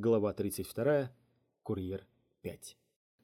Глава 32. Курьер 5.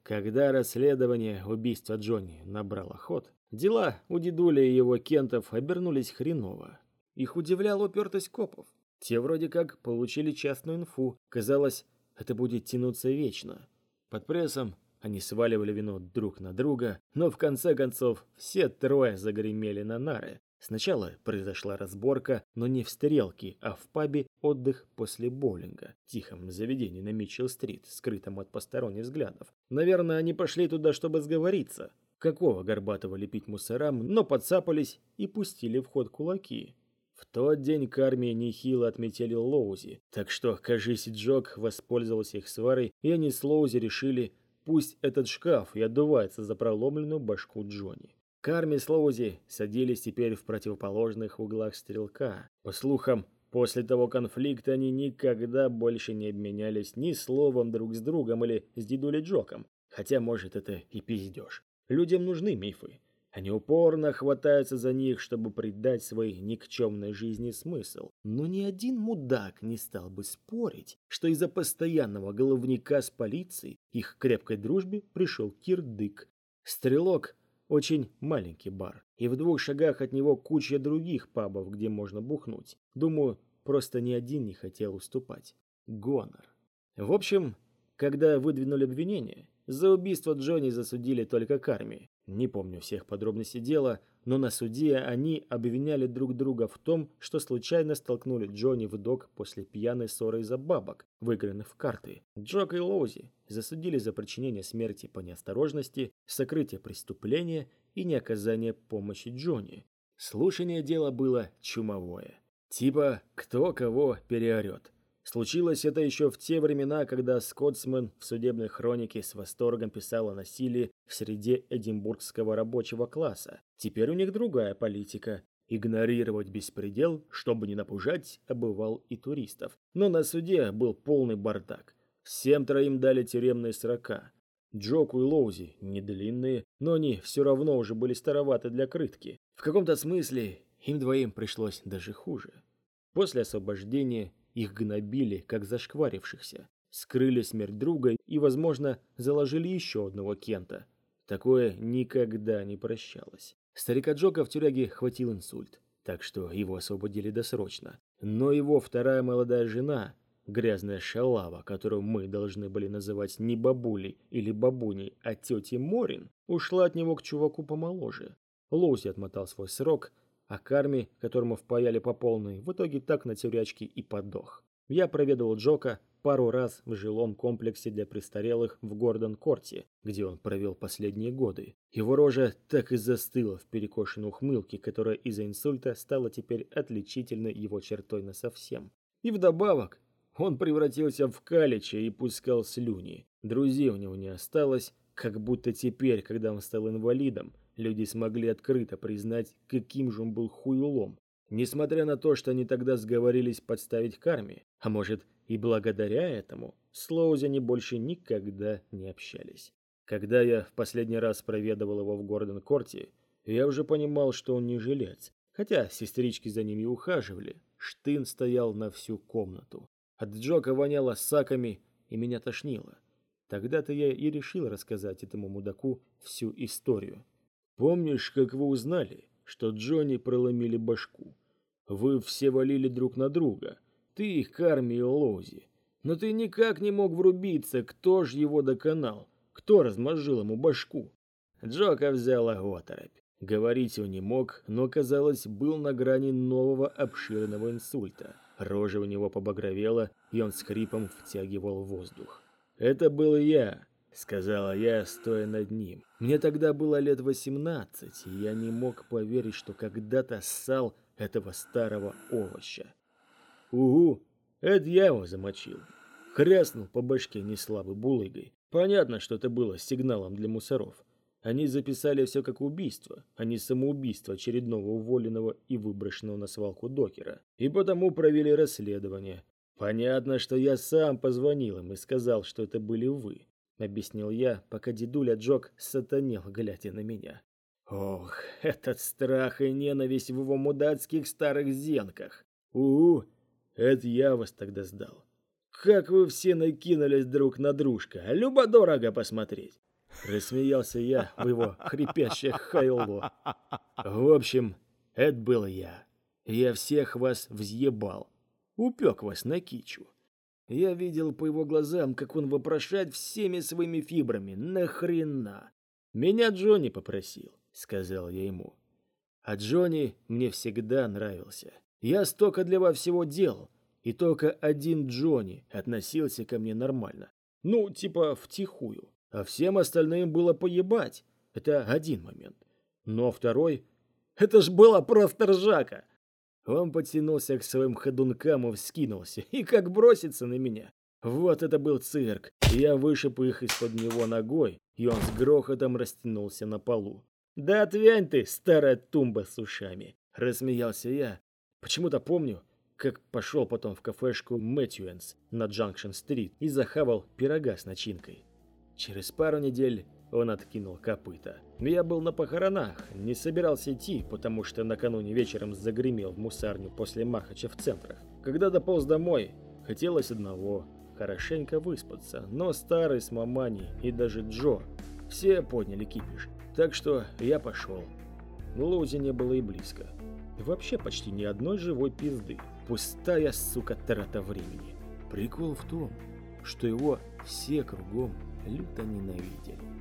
Когда расследование убийства Джонни набрало ход, дела у дедуля и его кентов обернулись хреново. Их удивляла упертость копов. Те вроде как получили частную инфу. Казалось, это будет тянуться вечно. Под прессом они сваливали вину друг на друга, но в конце концов все трое загремели на нары, Сначала произошла разборка, но не в стрелке, а в пабе «Отдых после боулинга», тихом заведении на Митчелл-стрит, скрытом от посторонних взглядов. Наверное, они пошли туда, чтобы сговориться. Какого горбатого лепить мусорам, но подцапались и пустили в ход кулаки. В тот день к армии нехило отметили Лоузи, так что, кажись, Джок воспользовался их сварой, и они с Лоузи решили, пусть этот шкаф и отдувается за проломленную башку Джонни. Карми с Лоузи садились теперь в противоположных углах стрелка. По слухам, после того конфликта они никогда больше не обменялись ни словом друг с другом или с дедулей Джоком. Хотя, может, это и пиздеж. Людям нужны мифы. Они упорно хватаются за них, чтобы придать своей никчемной жизни смысл. Но ни один мудак не стал бы спорить, что из-за постоянного головника с полицией их крепкой дружбе пришел кирдык. Стрелок очень маленький бар, и в двух шагах от него куча других пабов, где можно бухнуть. Думаю, просто ни один не хотел уступать. Гонор. В общем, когда выдвинули обвинение, за убийство Джонни засудили только Карми. Не помню всех подробностей дела, но на суде они обвиняли друг друга в том, что случайно столкнули Джонни в док после пьяной ссоры из-за бабок, выигранных в карты. Джок и Лоузи засудили за причинение смерти по неосторожности, сокрытие преступления и неоказание помощи Джонни. Слушание дела было чумовое. Типа, кто кого переорет. Случилось это еще в те времена, когда Скотсман в судебной хронике с восторгом писал о насилии в среде эдинбургского рабочего класса. Теперь у них другая политика. Игнорировать беспредел, чтобы не напужать обывал и туристов. Но на суде был полный бардак. Всем троим дали тюремные срока. Джоку и Лоузи не длинные, но они все равно уже были староваты для крытки. В каком-то смысле им двоим пришлось даже хуже. После освобождения их гнобили, как зашкварившихся. Скрыли смерть друга и, возможно, заложили еще одного Кента. Такое никогда не прощалось. Старика Джока в тюряге хватил инсульт, так что его освободили досрочно. Но его вторая молодая жена, грязная шалава, которую мы должны были называть не бабулей или бабуней, а тетей Морин, ушла от него к чуваку помоложе. Лоузи отмотал свой срок – а Карми, которому впаяли по полной, в итоге так на тюрячке и подох. Я проведывал Джока пару раз в жилом комплексе для престарелых в Гордон-Корте, где он провел последние годы. Его рожа так и застыла в перекошенной ухмылке, которая из-за инсульта стала теперь отличительной его чертой на совсем. И вдобавок, он превратился в калича и пускал слюни. Друзей у него не осталось, как будто теперь, когда он стал инвалидом, люди смогли открыто признать, каким же он был хуелом. Несмотря на то, что они тогда сговорились подставить карме, а может и благодаря этому, с Лоузи они больше никогда не общались. Когда я в последний раз проведывал его в Гордон-Корте, я уже понимал, что он не жилец. Хотя сестрички за ними ухаживали, штын стоял на всю комнату. От Джока воняло саками, и меня тошнило. Тогда-то я и решил рассказать этому мудаку всю историю. Помнишь, как вы узнали, что Джонни проломили башку? Вы все валили друг на друга. Ты, Карми и Лоузи. Но ты никак не мог врубиться, кто ж его доконал, кто размозжил ему башку. Джока взяла оторопь. Говорить он не мог, но, казалось, был на грани нового обширного инсульта. Рожа у него побагровела, и он с хрипом втягивал воздух. «Это был я», — сказала я, стоя над ним. Мне тогда было лет восемнадцать, и я не мог поверить, что когда-то ссал этого старого овоща. «Угу, это я его замочил». Хряснул по башке неслабой булыгой. Понятно, что это было сигналом для мусоров. Они записали все как убийство, а не самоубийство очередного уволенного и выброшенного на свалку докера. И потому провели расследование, «Понятно, что я сам позвонил им и сказал, что это были вы», — объяснил я, пока дедуля Джок сатанел, глядя на меня. Ох, этот страх и ненависть в его мудацких старых зенках. Угу, это я вас тогда сдал. как вы все накинулись друг на дружка, любо-дорого посмотреть. Рассмеялся я в его хрипящее хайло. В общем, это был я. Я всех вас взъебал. Упек вас на кичу. Я видел по его глазам, как он вопрошает всеми своими фибрами. Нахрена? Меня Джонни попросил, сказал я ему. А Джонни мне всегда нравился. Я столько для вас всего делал, и только один Джонни относился ко мне нормально. Ну, типа втихую. А всем остальным было поебать. Это один момент. Но второй... Это ж было просто ржака. Он подтянулся к своим ходункам и вскинулся. И как бросится на меня. Вот это был цирк. Я вышиб их из-под него ногой, и он с грохотом растянулся на полу. «Да отвянь ты, старая тумба с ушами!» — рассмеялся я. Почему-то помню, как пошел потом в кафешку Мэтьюэнс на Джанкшн-стрит и захавал пирога с начинкой. Через пару недель он откинул копыта. Я был на похоронах, не собирался идти, потому что накануне вечером загремел в мусарню после Махача в центрах. Когда дополз домой, хотелось одного – хорошенько выспаться, но старый с мамани и даже Джо все подняли кипиш. Так что я пошел. Лузи не было и близко. Вообще почти ни одной живой пизды. Пустая, сука, трата времени. Прикол в том, что его все кругом люто ненавидели.